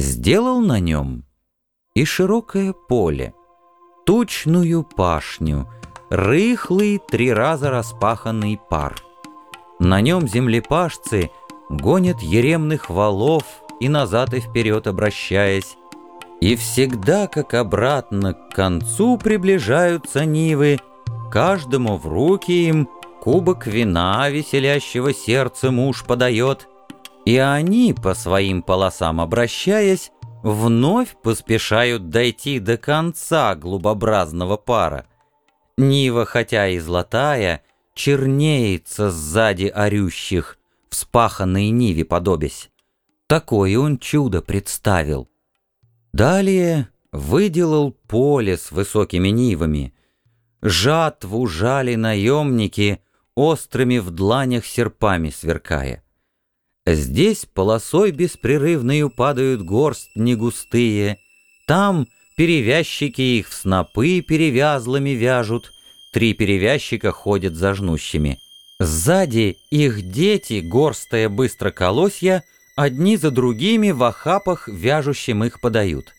Сделал на нем и широкое поле, тучную пашню, рыхлый три раза распаханный пар. На нем землепашцы гонят еремных валов и назад и вперед обращаясь, и всегда, как обратно к концу приближаются нивы, каждому в руки им кубок вина веселящего сердце муж подает, и они, по своим полосам обращаясь, вновь поспешают дойти до конца глубобразного пара. Нива, хотя и золотая, чернеется сзади орющих, вспаханной Ниве подобясь. Такое он чудо представил. Далее выделал поле с высокими нивами. Жатву жали наемники, острыми в дланях серпами сверкая. Здесь полосой беспрерывною падают горсть негустые, там перевязчики их в снопы перевязлыми вяжут, три перевязчика ходят за жнущими. Сзади их дети, горстая быстро колосья, одни за другими в охапах вяжущим их подают.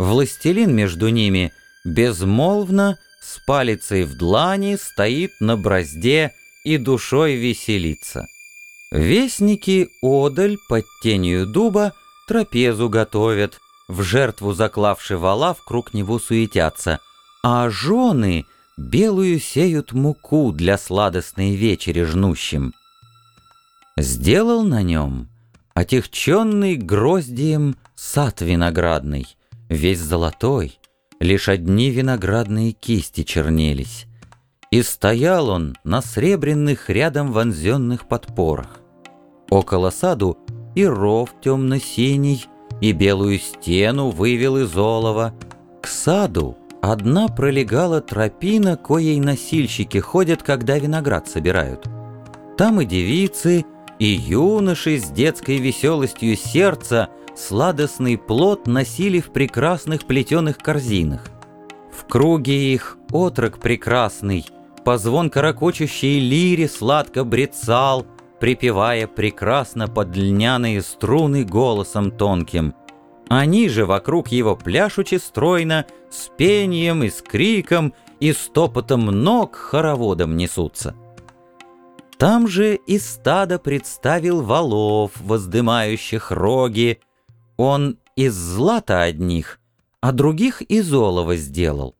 Властелин между ними безмолвно, с палицей в длани, стоит на бразде и душой веселится. Вестники одаль под тенью дуба трапезу готовят, в жертву заклавши вала в круг него суетятся, а жены белую сеют муку для сладостной вечери жнущим. Сделал на нем отягченный гроздием сад виноградный, весь золотой, лишь одни виноградные кисти чернелись. И стоял он на сребряных рядом вонзенных подпорах. Около саду и ров темно-синий, и белую стену вывел из олова. К саду одна пролегала тропина, коей носильщики ходят, когда виноград собирают. Там и девицы, и юноши с детской веселостью сердца сладостный плод носили в прекрасных плетеных корзинах. В круге их отрок прекрасный, по звонко ракочущей лире сладко брецал, припевая прекрасно под льняные струны голосом тонким. Они же вокруг его пляшучи стройно, с пением и с криком и стопотом ног хороводом несутся. Там же и стадо представил валов, воздымающих роги. Он из злата одних, а других из олова сделал.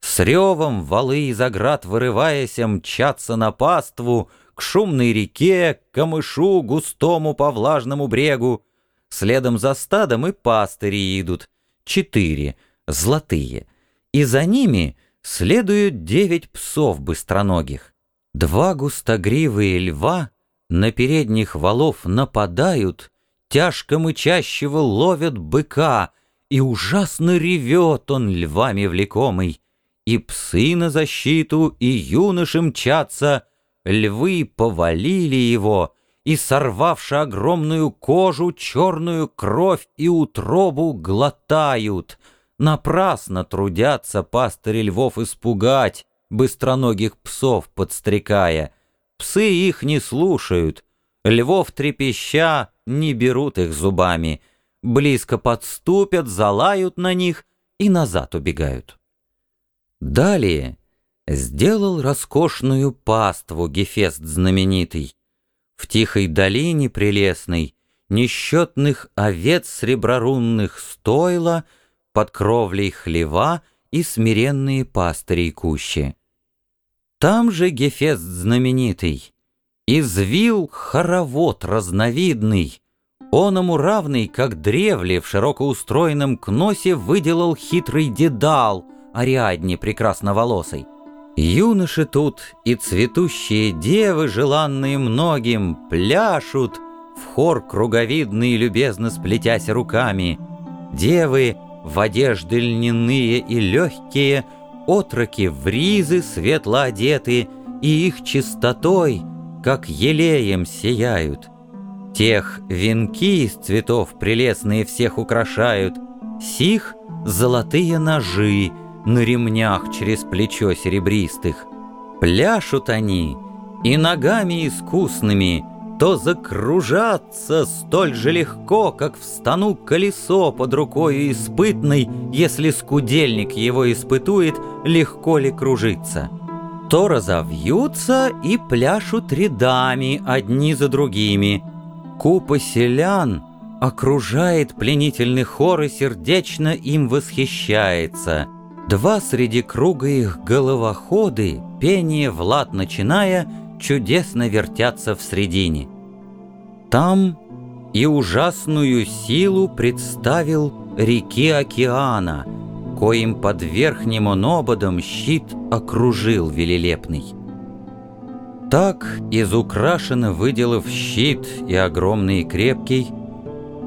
С ревом валы из оград вырываясь мчатся на паству к шумной реке, к камышу густому по влажному брегу. Следом за стадом и пастыри идут, четыре, золотые, и за ними следуют девять псов быстроногих. Два густогривые льва на передних валов нападают, тяжко мычащего ловят быка, и ужасно ревет он львами влекомый. И псы на защиту, и юноши мчатся, львы повалили его, и, сорвавши огромную кожу, черную кровь и утробу глотают. Напрасно трудятся пастыри львов испугать, быстроногих псов подстрекая. Псы их не слушают, львов трепеща не берут их зубами, близко подступят, залают на них и назад убегают. Далее сделал роскошную паству Гефест знаменитый. В тихой долине прелестной несчетных овец среброрунных стойла под кровлей хлева и смиренные пастыри кущи. Там же Гефест знаменитый, извил хоровод разновидный, он ему равный, как древле в широкоустроенном кносе выделал хитрый дедал, Ариадне прекрасноволосой. Юноши тут и цветущие девы, желанные многим, пляшут, в хор круговидный, любезно сплетясь руками. Девы в одежды льняные и легкие — отроки в ризы светло одеты, и их чистотой, как елеем, сияют. Тех венки из цветов прелестные всех украшают, сих золотые ножи на ремнях через плечо серебристых. Пляшут они и ногами искусными, то закружаться столь же легко, как в стану колесо под рукою испытной, если скудельник его испытует, легко ли кружиться. То разовьются и пляшут рядами одни за другими. Купа селян окружает пленительный хор и сердечно им восхищается. Два среди круга их головоходы, пение Влад начиная, чудесно вертятся в средине. Там и ужасную силу представил реки океана, коим под верхним он ободом щит окружил велелепный. Так, изукрашенно выделав щит и огромный и крепкий,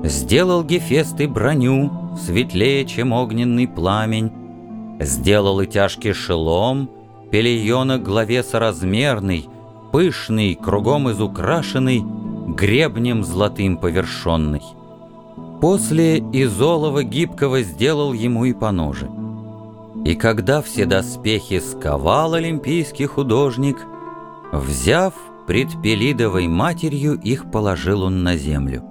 Сделал Гефест и броню, светлее, чем огненный пламень, Сделал и тяжкий шелом, пелейона главе соразмерный, Пышный, кругом изукрашенный, гребнем золотым повершенный. После изолова гибкого сделал ему и поножи. И когда все доспехи сковал олимпийский художник, Взяв пред Пелидовой матерью, их положил он на землю.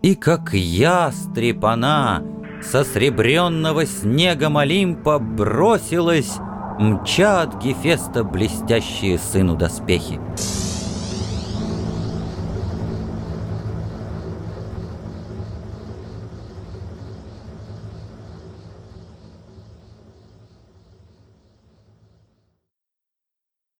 И как ястреб она со сребренного снегом Олимпа бросилась, мчат Гефеста блестящие сыну доспехи.